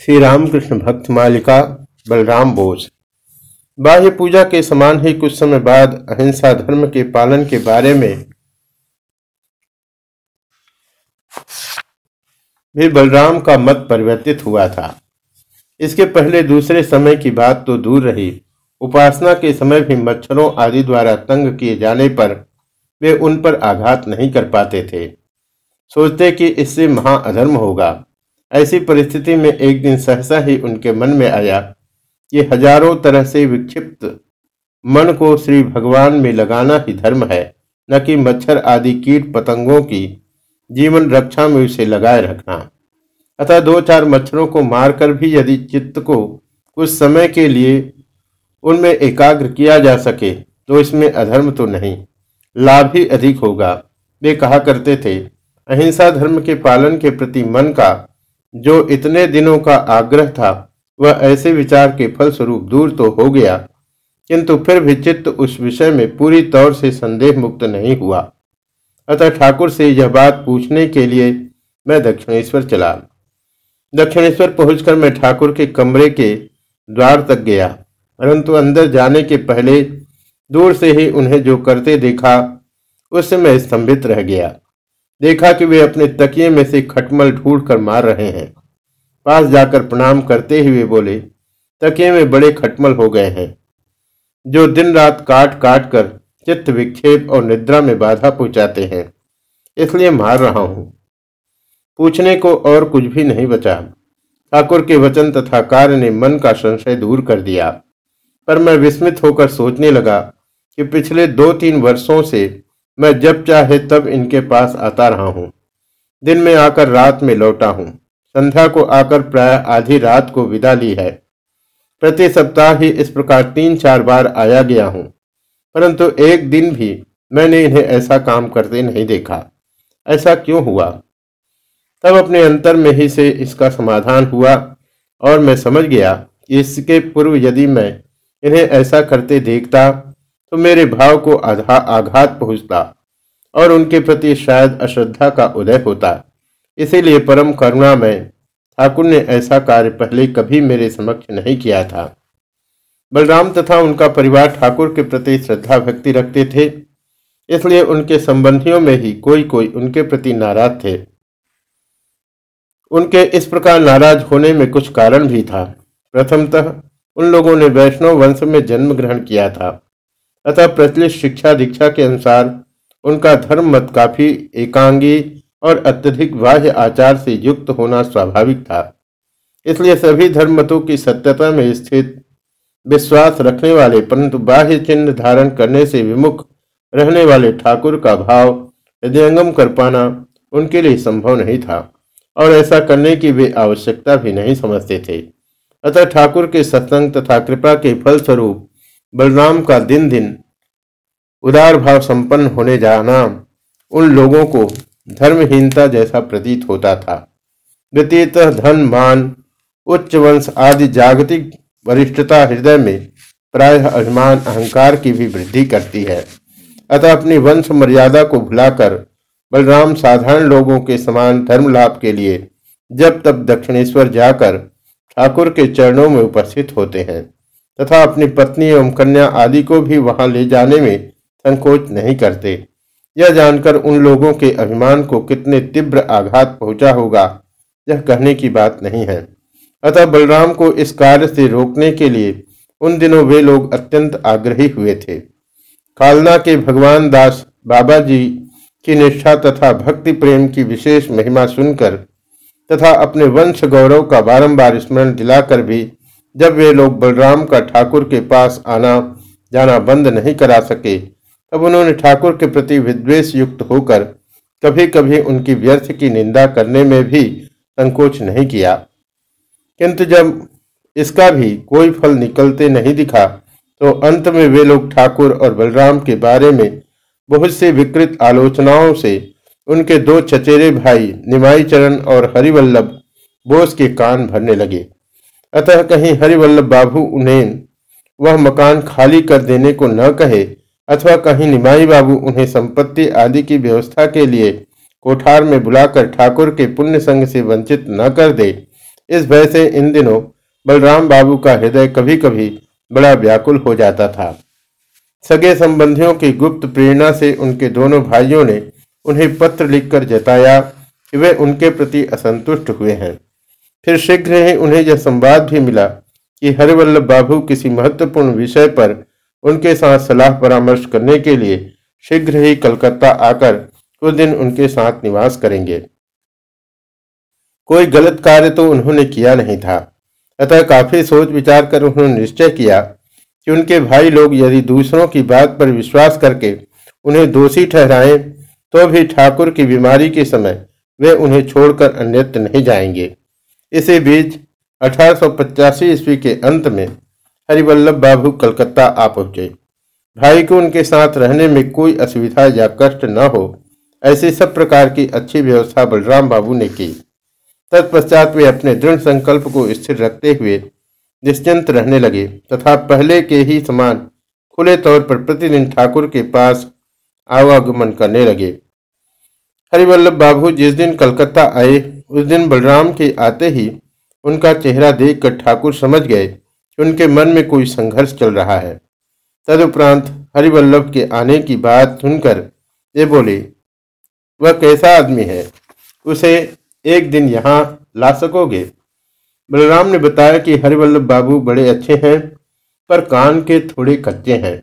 श्री रामकृष्ण भक्त मालिका बलराम बोस। बाह्य पूजा के समान ही कुछ समय बाद अहिंसा धर्म के पालन के बारे में भी बलराम का मत परिवर्तित हुआ था। इसके पहले दूसरे समय की बात तो दूर रही। उपासना के समय भी मच्छरों आदि द्वारा तंग किए जाने पर वे उन पर आघात नहीं कर पाते थे। सोचते कि इससे महा अधर्म होगा। ऐसी परिस्थिति में एक दिन सहसा ही उनके मन में आया कि हज़ारों तरह से विक्षिप्त मन को श्री भगवान में लगाना ही धर्म है, न कि मच्छर आदि कीट पतंगों की जीवन रक्षा में उसे लगाए रखना। अतः दो चार मच्छरों को मारकर भी यदि चित्त को कुछ समय के लिए उनमें एकाग्र किया जा सके तो इसमें अधर्म तो नहीं, लाभ ही अधिक होगा। वे कहा करते थे, अहिंसा धर्म के पालन के प्रति मन का जो इतने दिनों का आग्रह था, वह ऐसे विचार के फलस्वरूप दूर तो हो गया, किंतु फिर भी चित्त उस विषय में पूरी तौर से संदेह मुक्त नहीं हुआ। अतः ठाकुर से यह बात पूछने के लिए मैं दक्षिणेश्वर चला। दक्षिणेश्वर पहुंचकर मैं ठाकुर के कमरे के द्वार तक गया, परंतु अंदर जाने के पहले दूर से ही उन्हें जो करते देखा, उससे मैं स्तंभित रह गया। देखा कि वे अपने तकिए में से खटमल ढूंढ कर मार रहे हैं। पास जाकर प्रणाम करते ही वे बोले, तकिए में बड़े खटमल हो गए हैं, जो दिन रात काट काट कर चित्त विक्षेप और निद्रा में बाधा पहुंचाते हैं, इसलिए मार रहा हूँ। पूछने को और कुछ भी नहीं बचा। ठाकुर के वचन तथा कार्य ने मन का संशय दूर कर दिया, पर मैं विस्मित होकर सोचने लगा कि पिछले दो तीन वर्षों से मैं जब चाहे तब इनके पास आता रहा हूँ। दिन में आकर रात में लौटा हूँ। संध्या को आकर प्राय आधी रात को विदा ली है। प्रति सप्ताह ही इस प्रकार तीन चार बार आया गया हूँ। परंतु एक दिन भी मैंने इन्हें ऐसा काम करते नहीं देखा। ऐसा क्यों हुआ? तब अपने अंतर में ही से इसका समाधान हुआ और मैं समझ गया कि इसके पूर्व यदि मैं इन्हें ऐसा करते देखता तो मेरे भाव को आघात पहुँचता और उनके प्रति शायद अश्रद्धा का उदय होता। इसीलिए परम करुणा में ठाकुर ने ऐसा कार्य पहले कभी मेरे समक्ष नहीं किया था। बलराम तथा उनका परिवार ठाकुर के प्रति श्रद्धा भक्ति रखते थे, इसलिए उनके संबंधियों में ही कोई कोई उनके प्रति नाराज़ थे। उनके इस प्रकार नाराज़ होने में कुछ कारण भी था। प्रथमतः उन लोगों ने वैष्णव वंश में जन्म ग्रहण किया था। अतः प्रचलित शिक्षा दीक्षा के अनुसार उनका धर्म मत काफ़ी एकांगी और अत्यधिक बाह्य आचार से युक्त होना स्वाभाविक था। इसलिए सभी धर्म मतों की सत्यता में स्थित विश्वास रखने वाले, परंतु बाह्य चिन्ह धारण करने से विमुख रहने वाले ठाकुर का भाव हृदयंगम कर पाना उनके लिए संभव नहीं था, और ऐसा करने की वे आवश्यकता भी नहीं समझते थे। अतः ठाकुर के सत्संग तथा कृपा के फलस्वरूप बलराम का दिन दिन उदार भाव संपन्न होने जाना उन लोगों को धर्महीनता जैसा प्रतीत होता था। द्वितीयतः धन, मान, उच्च वंश आदि जागतिक वरिष्ठता हृदय में प्रायः अभिमान, अहंकार की भी वृद्धि करती है। अतः अपनी वंश मर्यादा को भुलाकर बलराम साधारण लोगों के समान धर्म लाभ के लिए जब तब दक्षिणेश्वर जाकर ठाकुर के चरणों में उपस्थित होते हैं। तथा अपनी पत्नी एवं कन्या आदि को भी वहाँ ले जाने में संकोच नहीं करते। यह जानकर उन लोगों के अभिमान को कितने तीव्र आघात पहुँचा होगा, यह कहने की बात नहीं है। अतः बलराम को इस कार्य से रोकने के लिए उन दिनों वे लोग अत्यंत आग्रही हुए थे। कालना के भगवान दास बाबा जी की निष्ठा तथा भक्ति प्रेम की विशेष महिमा सुनकर तथा अपने वंश गौरव का बारंबार स्मरण दिलाकर भी जब वे लोग बलराम का ठाकुर के पास आना, जाना बंद नहीं करा सके, तब उन्होंने ठाकुर के प्रति विद्वेष युक्त होकर कभी कभी उनकी व्यर्थ की निंदा करने में भी संकोच नहीं किया। किंतु जब इसका भी कोई फल निकलते नहीं दिखा तो अंत में वे लोग ठाकुर और बलराम के बारे में बहुत सी विकृत आलोचनाओं से उनके दो चचेरे भाई निमाई चरण और हरिवल्लभ बोस के कान भरने लगे। अतः कहीं हरिवल्लभ बाबू उन्हें वह मकान खाली कर देने को न कहे, अथवा कहीं निमाई बाबू उन्हें संपत्ति आदि की व्यवस्था के लिए कोठार में बुलाकर ठाकुर के पुण्य संग से वंचित न कर दे, इस भय से इन दिनों बलराम बाबू का हृदय कभी कभी बड़ा व्याकुल हो जाता था। सगे संबंधियों की गुप्त प्रेरणा से उनके दोनों भाइयों ने उन्हें पत्र लिखकर जताया कि वे उनके प्रति असंतुष्ट हुए हैं। फिर शीघ्र ही उन्हें यह संवाद भी मिला कि हरिवल्लभ बाबू किसी महत्वपूर्ण विषय पर उनके साथ सलाह परामर्श करने के लिए शीघ्र ही कलकत्ता आकर कुछ दिन उनके साथ निवास करेंगे। कोई गलत कार्य तो उन्होंने किया नहीं था। अतः काफ़ी सोच विचार कर उन्होंने निश्चय किया कि उनके भाई लोग यदि दूसरों की बात पर विश्वास करके उन्हें दोषी ठहराएँ तो भी ठाकुर की बीमारी के समय वे उन्हें छोड़कर अन्यत्र नहीं जाएँगे। इसी बीच अठारह सौ पचासी ईस्वी के अंत में हरिवल्लभ बाबू कलकत्ता आ पहुँचे। भाई को उनके साथ रहने में कोई असुविधा या कष्ट न हो, ऐसी सब प्रकार की अच्छी व्यवस्था बलराम बाबू ने की। तत्पश्चात वे अपने दृढ़ संकल्प को स्थिर रखते हुए निश्चिंत रहने लगे तथा पहले के ही समान खुले तौर पर प्रतिदिन ठाकुर के पास आवागमन करने लगे। हरिवल्लभ बाबू जिस दिन कलकत्ता आए उस दिन बलराम के आते ही उनका चेहरा देखकर ठाकुर समझ गए कि उनके मन में कोई संघर्ष चल रहा है। तदुपरांत हरिवल्लभ के आने की बात सुनकर ये बोले, वह कैसा आदमी है? उसे एक दिन यहाँ ला सकोगे? बलराम ने बताया कि हरिवल्लभ बाबू बड़े अच्छे हैं, पर कान के थोड़े कच्चे हैं।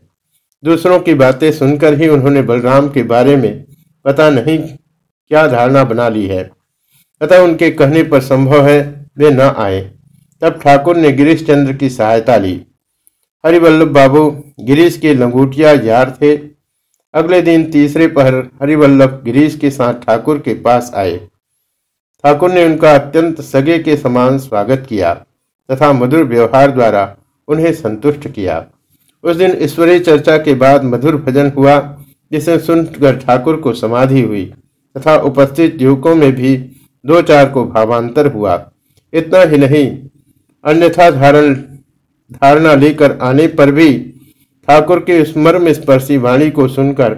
दूसरों की बातें सुनकर ही उन्होंने बलराम के बारे में पता नहीं क्या धारणा बना ली है। अतः उनके कहने पर संभव है वे न आए। तब ठाकुर ने गिरीश चंद्र की सहायता ली। हरिवल्लभ बाबू गिरीश के लंगूटिया यार थे। अगले दिन तीसरे पहर हरिवल्लभ गिरीश के साथ ठाकुर के पास आए। ठाकुर ने उनका अत्यंत सगे के समान स्वागत किया तथा मधुर व्यवहार द्वारा उन्हें संतुष्ट किया। उस दिन ईश्वरीय चर्चा के बाद मधुर भजन हुआ, जिसे सुनकर ठाकुर को समाधि हुई तथा उपस्थित युवकों में भी दो चार को भावांतर हुआ। इतना ही नहीं, अन्यथा धारण धारणा लेकर आने पर भी ठाकुर के स्मर्म स्पर्शी वाणी को सुनकर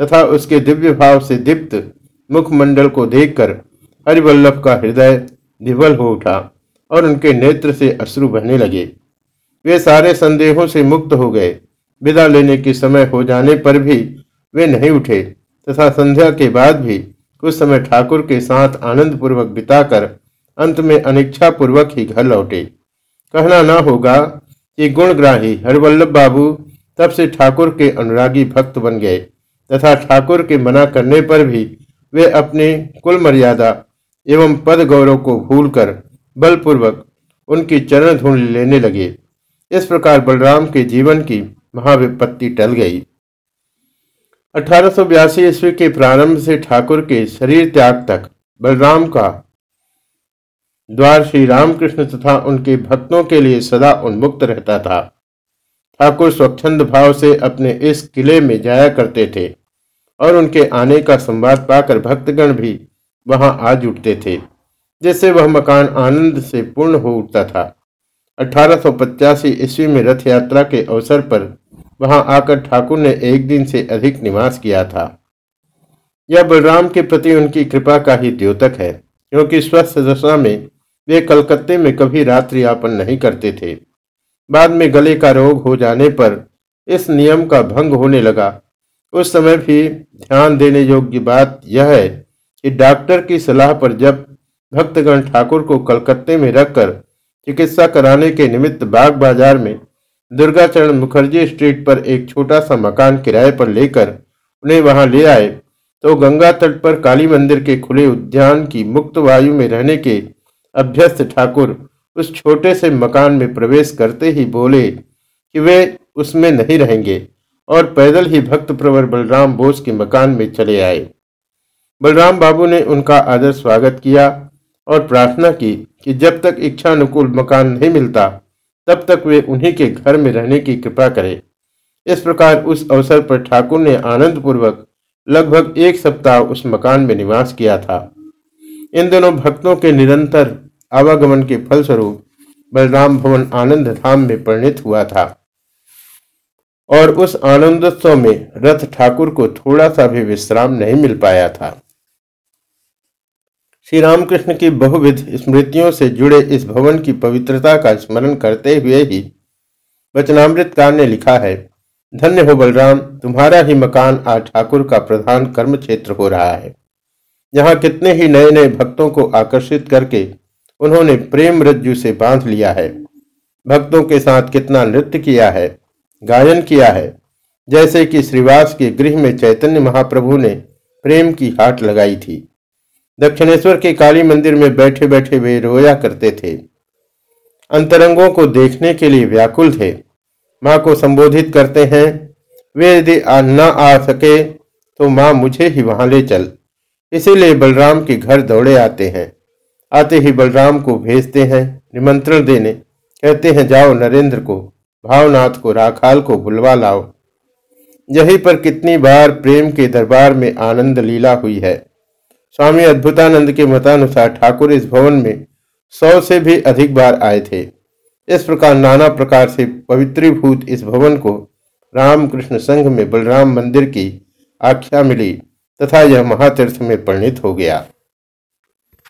तथा उसके दिव्य भाव से दीप्त मुखमंडल को देखकर हरिवल्लभ का हृदय विवल हो उठा और उनके नेत्र से अश्रु बहने लगे। वे सारे संदेहों से मुक्त हो गए। विदा लेने के समय हो जाने पर भी वे नहीं उठे तथा संध्या के बाद भी कुछ समय ठाकुर के साथ आनंद पूर्वक बिताकर अंत में अनिच्छा पूर्वक ही घर लौटे। कहना न होगा कि गुणग्राही हरिवल्लभ बाबू तब से ठाकुर के अनुरागी भक्त बन गए, तथा ठाकुर के मना करने पर भी वे अपने कुल मर्यादा एवं पद गौरव को भूलकर बलपूर्वक उनकी चरण धूल लेने लगे। इस प्रकार बलराम के जीवन की महाविपत्ति टल गई। अठारह ईस्वी के प्रारंभ से ठाकुर के शरीर त्याग तक बलराम का द्वार श्री रामकृष्ण तथा उनके भक्तों के लिए सदा उन्मुक्त रहता था। ठाकुर स्वच्छंद भाव से अपने इस किले में जाया करते थे और उनके आने का संवाद पाकर भक्तगण भी वहाँ आ जुटते थे, जिससे वह मकान आनंद से पूर्ण हो उठता था। अठारह ईस्वी में रथ यात्रा के अवसर पर वहाँ आकर ठाकुर ने एक दिन से अधिक निवास किया था। यह बलराम के प्रति उनकी कृपा का ही द्योतक है, क्योंकि स्वस्थ दशा में वे कलकत्ते में कभी रात्रि यापन नहीं करते थे। बाद में गले का रोग हो जाने पर इस नियम का भंग होने लगा। उस समय भी ध्यान देने योग्य बात यह है कि डॉक्टर की सलाह पर जब भक्तगण ठाकुर को कलकत्ते में रखकर चिकित्सा कराने के निमित्त बाग बाज़ार में दुर्गाचरण मुखर्जी स्ट्रीट पर एक छोटा सा मकान किराए पर लेकर उन्हें वहाँ ले आए। तो गंगा तट पर काली मंदिर के खुले उद्यान की मुक्त वायु में रहने के अभ्यस्त ठाकुर उस छोटे से मकान में प्रवेश करते ही बोले कि वे उसमें नहीं रहेंगे और पैदल ही भक्त प्रवर बलराम बोस के मकान में चले आए। बलराम बाबू ने उनका आदर स्वागत किया और प्रार्थना की कि जब तक इच्छा अनुकूल मकान नहीं मिलता तब तक वे उन्हीं के घर में रहने की कृपा करें। इस प्रकार उस अवसर पर ठाकुर ने आनंद पूर्वक लगभग एक सप्ताह उस मकान में निवास किया था। इन दोनों भक्तों के निरंतर आवागमन के फलस्वरूप बलराम भवन आनंद धाम में परिणित हुआ था। और उस आनंदोत्सव में रथ ठाकुर को थोड़ा सा भी विश्राम नहीं मिल पाया था। श्री रामकृष्ण की बहुविध स्मृतियों से जुड़े इस भवन की पवित्रता का स्मरण करते हुए ही वचनामृतकार ने लिखा है, धन्य हो बलराम, तुम्हारा ही मकान आज ठाकुर का प्रधान कर्म क्षेत्र हो रहा है। यहाँ कितने ही नए नए भक्तों को आकर्षित करके उन्होंने प्रेम रज्जु से बाँध लिया है। भक्तों के साथ कितना नृत्य किया है, गायन किया है। जैसे कि श्रीवास के गृह में चैतन्य महाप्रभु ने प्रेम की हाट लगाई थी। दक्षिणेश्वर के काली मंदिर में बैठे बैठे वे रोया करते थे। अंतरंगों को देखने के लिए व्याकुल थे। माँ को संबोधित करते हैं, वे यदि न आ सके तो माँ मुझे ही वहाँ ले चल। इसीलिए बलराम के घर दौड़े आते हैं। आते ही बलराम को भेजते हैं, निमंत्रण देने। कहते हैं, जाओ नरेंद्र को, भावनाथ को, राखाल को बुलवा लाओ। यहीं पर कितनी बार प्रेम के दरबार में आनंद लीला हुई है। स्वामी अद्भुतानंद के मतानुसार ठाकुर इस भवन में सौ से भी अधिक बार आए थे। इस प्रकार नाना प्रकार से पवित्रीभूत इस भवन को रामकृष्ण संघ में बलराम मंदिर की आख्या मिली तथा यह महातीर्थ में परिणित हो गया।